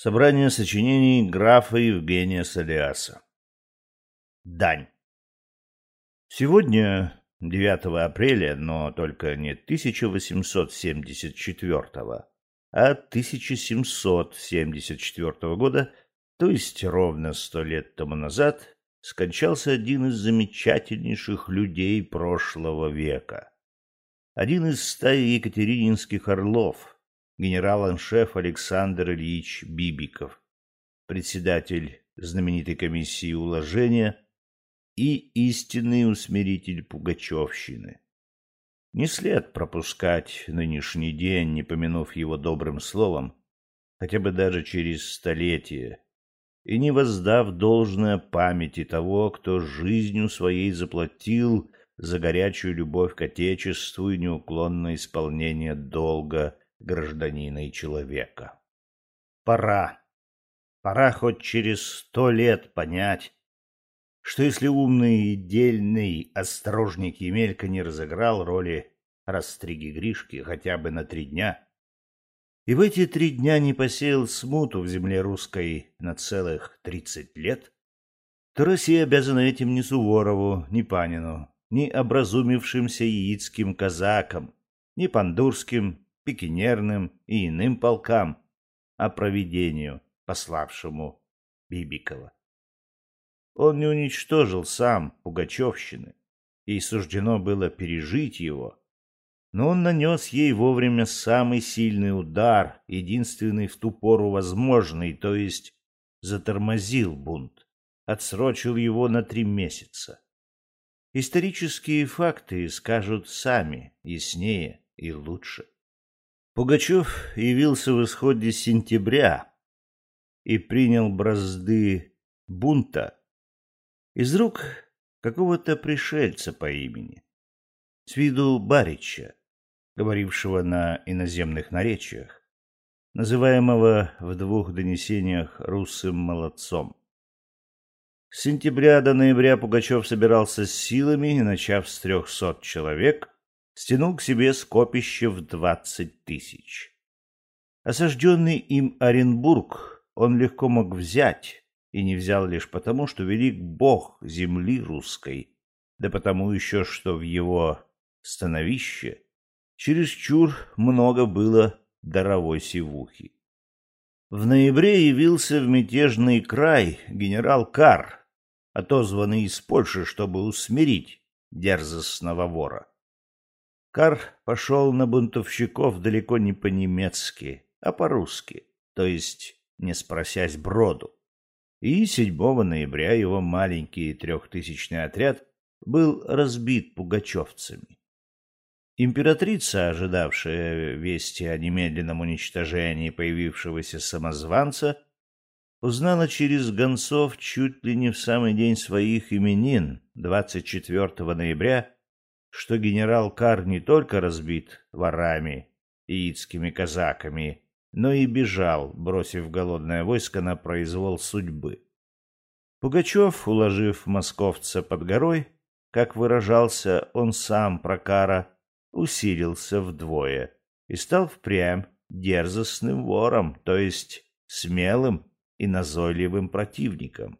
Собрание сочинений графа Евгения Солиаса. Дань. Сегодня, 9 апреля, но только не 1874, а 1774 года, то есть ровно сто лет тому назад, скончался один из замечательнейших людей прошлого века. Один из стаи екатерининских орлов — генерал-аншеф Александр Ильич Бибиков, председатель знаменитой комиссии уложения и истинный усмиритель пугачевщины. Не след пропускать нынешний день, не помянув его добрым словом, хотя бы даже через столетие, и не воздав должное памяти того, кто жизнью своей заплатил за горячую любовь к Отечеству и неуклонное исполнение долга гражданина и человека. Пора, пора хоть через сто лет понять, что если умный и дельный острожник Емелька не разыграл роли Растриги Гришки хотя бы на три дня, и в эти три дня не посеял смуту в земле русской на целых тридцать лет, то Россия обязана этим ни Суворову, ни Панину, ни образумившимся яицким казакам, ни пандурским, пикинерным и иным полкам, а провидению, пославшему Бибикова. Он не уничтожил сам Пугачевщины, ей суждено было пережить его, но он нанес ей вовремя самый сильный удар, единственный в ту пору возможный, то есть затормозил бунт, отсрочил его на три месяца. Исторические факты скажут сами, яснее и лучше. Пугачев явился в исходе сентября и принял бразды бунта из рук какого-то пришельца по имени, с виду Барича, говорившего на иноземных наречиях, называемого в двух донесениях русым молодцом. С сентября до ноября Пугачев собирался с силами начав с трехсот человек, стянул к себе скопище в двадцать тысяч. Осажденный им Оренбург он легко мог взять, и не взял лишь потому, что велик бог земли русской, да потому еще, что в его становище чересчур много было даровой сивухи. В ноябре явился в мятежный край генерал Кар, отозванный из Польши, чтобы усмирить дерзостного вора. Кар пошел на бунтовщиков далеко не по-немецки, а по-русски, то есть не спросясь броду. И 7 ноября его маленький трехтысячный отряд был разбит пугачевцами. Императрица, ожидавшая вести о немедленном уничтожении появившегося самозванца, узнала через гонцов чуть ли не в самый день своих именин, 24 ноября, что генерал Кар не только разбит ворами, яицкими казаками, но и бежал, бросив голодное войско на произвол судьбы. Пугачев, уложив московца под горой, как выражался он сам про Кара, усилился вдвое и стал впрямь дерзостным вором, то есть смелым и назойливым противником.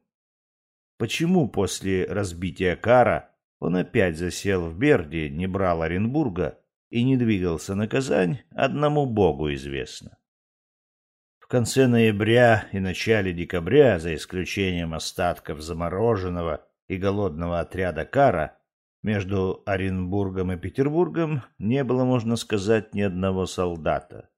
Почему после разбития Кара он опять засел в Берде, не брал Оренбурга и не двигался на Казань, одному Богу известно. В конце ноября и начале декабря, за исключением остатков замороженного и голодного отряда Кара, между Оренбургом и Петербургом не было, можно сказать, ни одного солдата.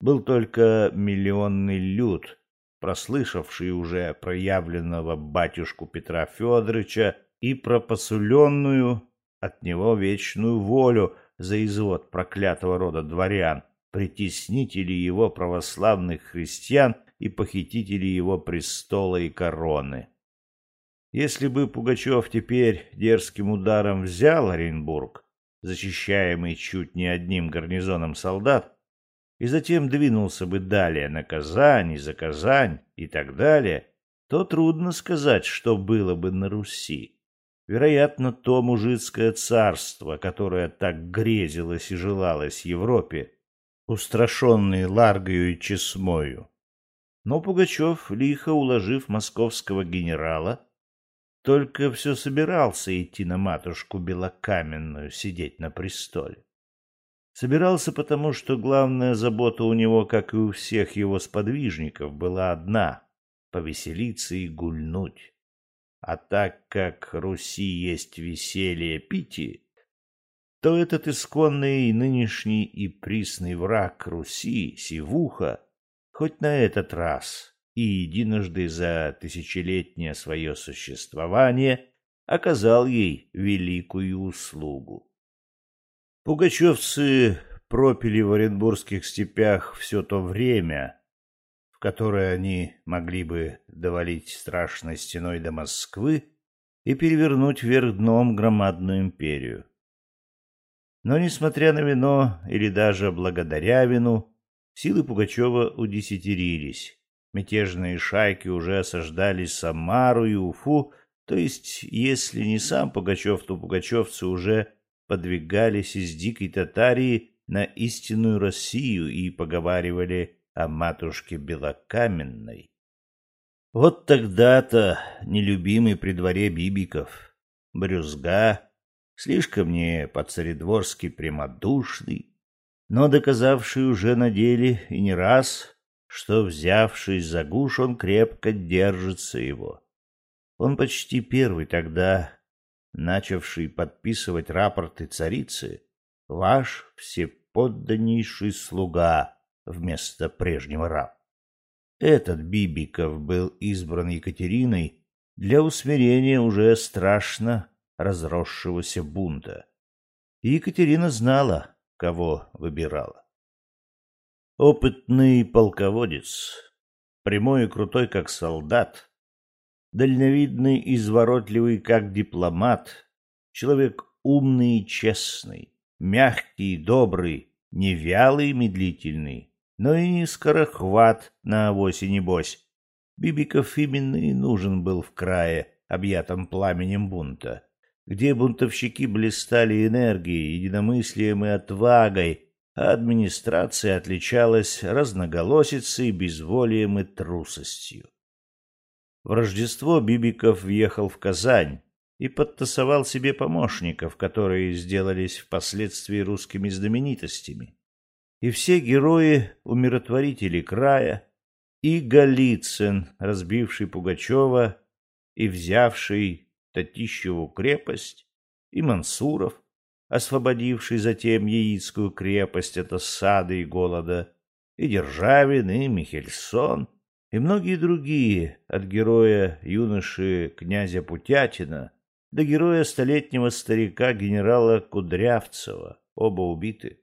Был только миллионный люд, прослышавший уже проявленного батюшку Петра Федоровича и про посуленную от него вечную волю за извод проклятого рода дворян, притеснителей его православных христиан и похитителей его престола и короны. Если бы Пугачев теперь дерзким ударом взял Оренбург, защищаемый чуть не одним гарнизоном солдат, и затем двинулся бы далее на Казань и за Казань и так далее, то трудно сказать, что было бы на Руси. Вероятно, то мужицкое царство, которое так грезилось и желалось Европе, устрашенный Ларгою и Чесмою, Но Пугачев, лихо уложив московского генерала, только все собирался идти на матушку Белокаменную, сидеть на престоле. Собирался потому, что главная забота у него, как и у всех его сподвижников, была одна — повеселиться и гульнуть. А так как Руси есть веселье пити, то этот исконный нынешний и присный враг Руси, Сивуха, хоть на этот раз и единожды за тысячелетнее свое существование оказал ей великую услугу. Пугачевцы пропили в Оренбургских степях все то время, которое они могли бы довалить страшной стеной до Москвы и перевернуть вверх дном громадную империю. Но, несмотря на вино или даже благодаря вину, силы Пугачева удесятерились. Мятежные шайки уже осаждали Самару и Уфу, то есть, если не сам Пугачев, то пугачевцы уже подвигались из дикой Татарии на истинную Россию и поговаривали о матушке Белокаменной. Вот тогда-то нелюбимый при дворе Бибиков, брюзга, слишком не по-царедворски прямодушный, но доказавший уже на деле и не раз, что, взявшись за гуш, он крепко держится его. Он почти первый тогда, начавший подписывать рапорты царицы, ваш всеподданнейший слуга вместо прежнего раб. Этот Бибиков был избран Екатериной для усмирения уже страшно разросшегося бунта. И Екатерина знала, кого выбирала. Опытный полководец, прямой и крутой, как солдат, дальновидный и изворотливый, как дипломат, человек умный и честный, мягкий и добрый, не вялый и медлительный, но и скорохват на авось и небось. Бибиков именно и нужен был в крае, объятом пламенем бунта где бунтовщики блистали энергией, единомыслием и отвагой, а администрация отличалась разноголосицей, безволием и трусостью. В Рождество Бибиков въехал в Казань и подтасовал себе помощников, которые сделались впоследствии русскими знаменитостями. И все герои-умиротворители края, и Голицын, разбивший Пугачева и взявший Татищеву крепость, и Мансуров, освободивший затем Яицкую крепость от осады и голода, и Державин, и Михельсон, и многие другие, от героя юноши князя Путятина до героя столетнего старика генерала Кудрявцева, оба убиты.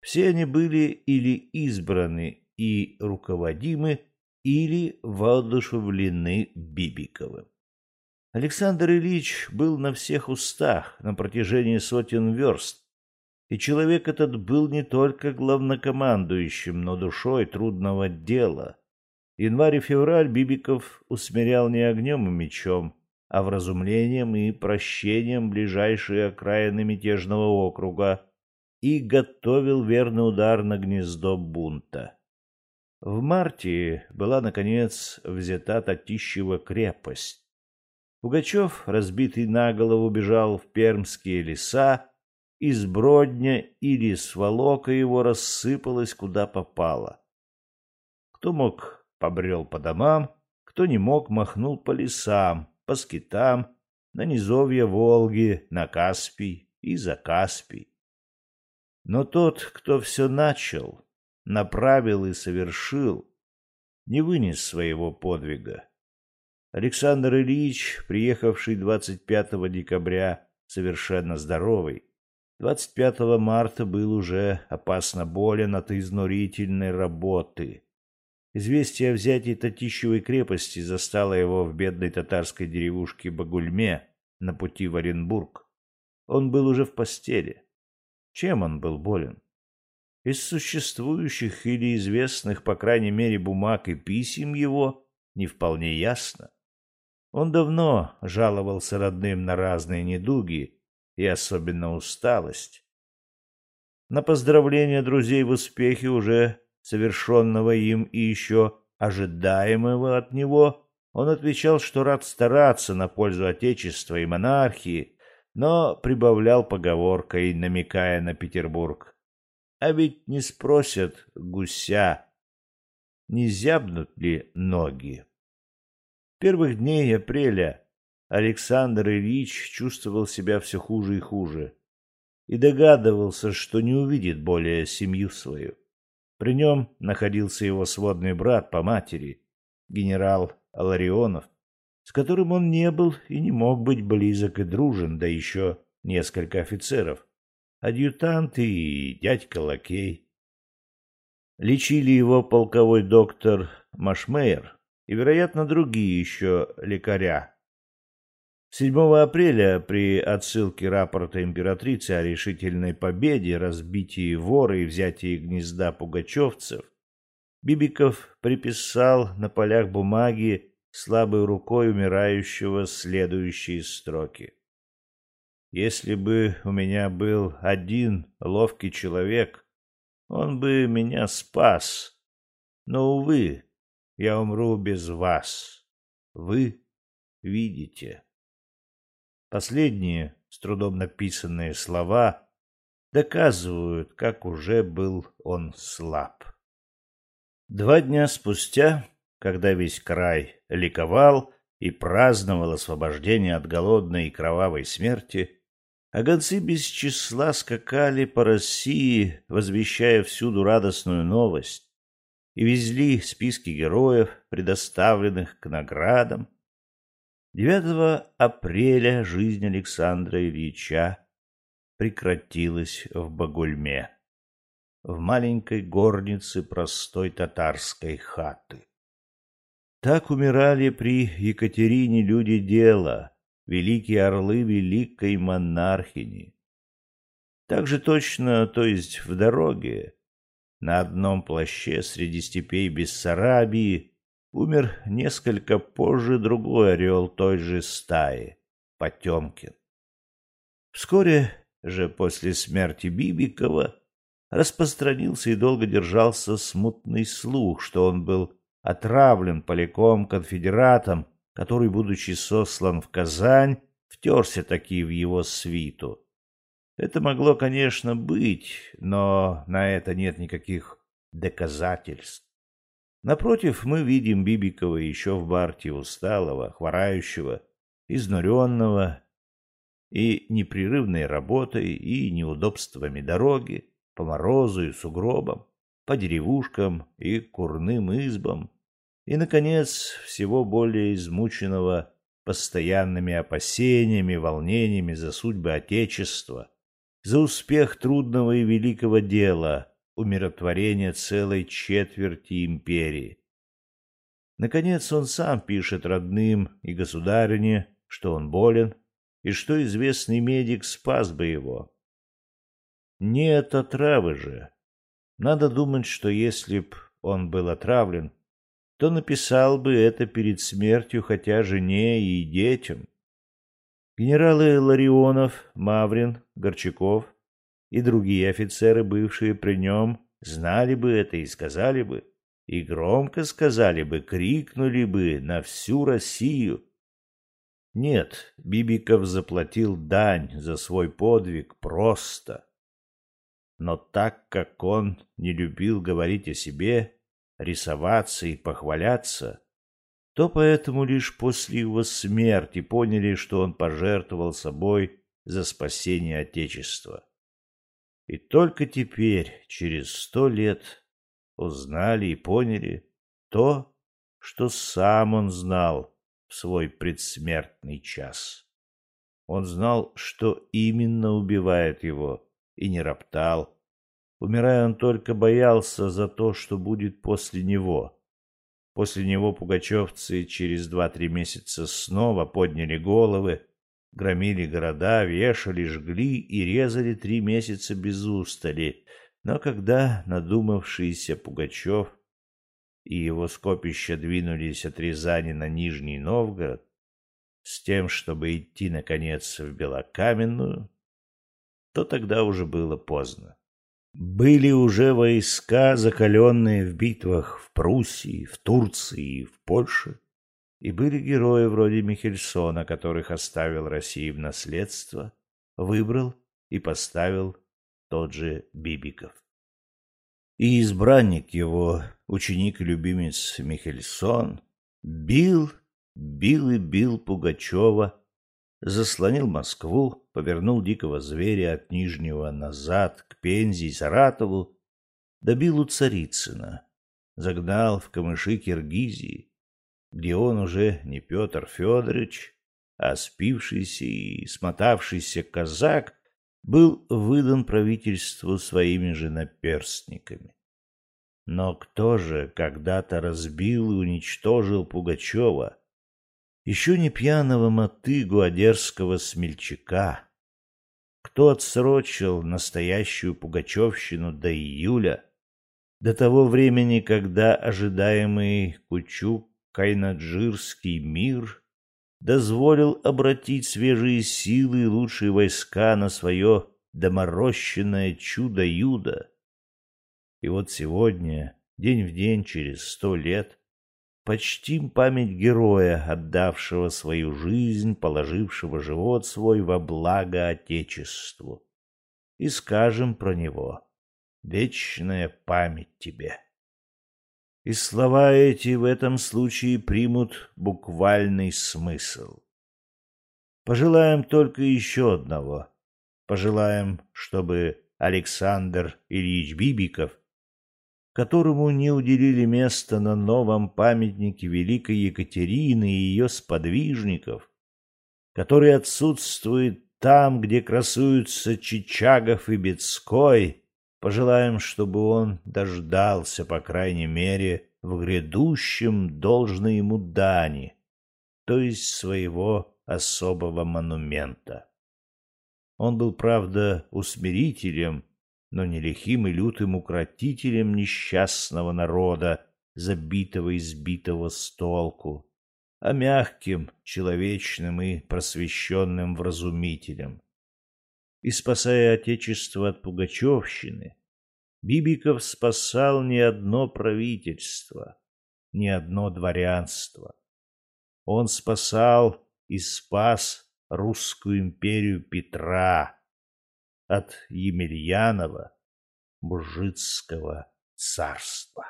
Все они были или избраны и руководимы, или воодушевлены Бибиковым. Александр Ильич был на всех устах на протяжении сотен верст, и человек этот был не только главнокомандующим, но душой трудного дела. Январь и февраль Бибиков усмирял не огнем и мечом, а вразумлением и прощением ближайшие окраины мятежного округа и готовил верный удар на гнездо бунта. В марте была, наконец, взята Татищева крепость. Пугачев, разбитый на голову, бежал в пермские леса, из Бродня или с Волока его рассыпалось куда попало. Кто мог, побрел по домам, кто не мог, махнул по лесам, по скитам, на низовья Волги, на Каспий и за Каспий. Но тот, кто все начал, направил и совершил, не вынес своего подвига. Александр Ильич, приехавший 25 декабря, совершенно здоровый, 25 марта был уже опасно болен от изнурительной работы. Известие о взятии Татищевой крепости застало его в бедной татарской деревушке Багульме на пути в Оренбург. Он был уже в постели. Чем он был болен? Из существующих или известных, по крайней мере, бумаг и писем его не вполне ясно. Он давно жаловался родным на разные недуги и особенно усталость. На поздравление друзей в успехе уже совершенного им и еще ожидаемого от него, он отвечал, что рад стараться на пользу Отечества и монархии, но прибавлял поговоркой, намекая на Петербург. А ведь не спросят гуся, не зябнут ли ноги. Первых дней апреля Александр Ильич чувствовал себя все хуже и хуже и догадывался, что не увидит более семью свою. При нем находился его сводный брат по матери, генерал Ларионов, с которым он не был и не мог быть близок и дружен, да еще несколько офицеров, адъютант и дядька Лакей. Лечили его полковой доктор Машмейер и, вероятно, другие еще лекаря. 7 апреля при отсылке рапорта императрицы о решительной победе, разбитии вора и взятии гнезда пугачевцев, Бибиков приписал на полях бумаги слабой рукой умирающего следующие строки. Если бы у меня был один ловкий человек, он бы меня спас. Но, увы, я умру без вас. Вы видите. Последние, с трудом написанные слова доказывают, как уже был он слаб. Два дня спустя когда весь край ликовал и праздновал освобождение от голодной и кровавой смерти, а гонцы без числа скакали по России, возвещая всюду радостную новость, и везли списки героев, предоставленных к наградам. 9 апреля жизнь Александра Ильича прекратилась в Багульме, в маленькой горнице простой татарской хаты. Так умирали при Екатерине люди дела, великие орлы великой монархини. Так же точно, то есть в дороге, на одном плаще среди степей Бессарабии умер несколько позже другой орел той же стаи, Потемкин. Вскоре же после смерти Бибикова распространился и долго держался смутный слух, что он был отравлен поляком-конфедератом, который, будучи сослан в Казань, втерся таки в его свиту. Это могло, конечно, быть, но на это нет никаких доказательств. Напротив, мы видим Бибикова еще в барте усталого, хворающего, изнуренного и непрерывной работой, и неудобствами дороги, по морозу и сугробам по деревушкам и курным избам, и, наконец, всего более измученного постоянными опасениями, волнениями за судьбы Отечества, за успех трудного и великого дела, умиротворения целой четверти империи. Наконец он сам пишет родным и государине, что он болен, и что известный медик спас бы его. Нет отравы же, надо думать, что если б он был отравлен, то написал бы это перед смертью хотя жене и детям. Генералы Ларионов, Маврин, Горчаков и другие офицеры, бывшие при нем, знали бы это и сказали бы, и громко сказали бы, крикнули бы на всю Россию. Нет, Бибиков заплатил дань за свой подвиг просто но так как он не любил говорить о себе, рисоваться и похваляться, то поэтому лишь после его смерти поняли, что он пожертвовал собой за спасение Отечества. И только теперь, через сто лет, узнали и поняли то, что сам он знал в свой предсмертный час. Он знал, что именно убивает его, и не роптал. Умирая, он только боялся за то, что будет после него. После него пугачевцы через два-три месяца снова подняли головы, громили города, вешали, жгли и резали три месяца без устали. Но когда надумавшийся Пугачев и его скопища двинулись от Рязани на Нижний Новгород, с тем, чтобы идти, наконец, в Белокаменную, то тогда уже было поздно. Были уже войска, закаленные в битвах в Пруссии, в Турции и в Польше. И были герои вроде Михельсона, которых оставил России в наследство, выбрал и поставил тот же Бибиков. И избранник его, ученик и любимец Михельсон, бил, бил и бил Пугачева, заслонил Москву, повернул дикого зверя от Нижнего назад к Пензе и Саратову, добил у Царицына, загнал в камыши Киргизии, где он уже не Петр Федорович, а спившийся и смотавшийся казак был выдан правительству своими же наперстниками. Но кто же когда-то разбил и уничтожил Пугачева, еще не пьяного мотыгу, дерзкого смельчака? Кто отсрочил настоящую пугачевщину до июля, до того времени, когда ожидаемый Кучук Кайнаджирский мир дозволил обратить свежие силы и лучшие войска на свое доморощенное чудо-юдо. И вот сегодня, день в день, через сто лет, почтим память героя, отдавшего свою жизнь, положившего живот свой во благо Отечеству. И скажем про него «Вечная память тебе». И слова эти в этом случае примут буквальный смысл. Пожелаем только еще одного. Пожелаем, чтобы Александр Ильич Бибиков, которому не уделили места на новом памятнике Великой Екатерины и ее сподвижников, который отсутствует там, где красуются Чичагов и Бецкой, Пожелаем, чтобы он дождался, по крайней мере, в грядущем должной ему дани, то есть своего особого монумента. Он был, правда, усмирителем, но не лихим и лютым укротителем несчастного народа, забитого и сбитого с толку, а мягким, человечным и просвещенным вразумителем и спасая Отечество от пугачевщины, Бибиков спасал не одно правительство, не одно дворянство. Он спасал и спас русскую империю Петра от Емельянова Мужицкого царства.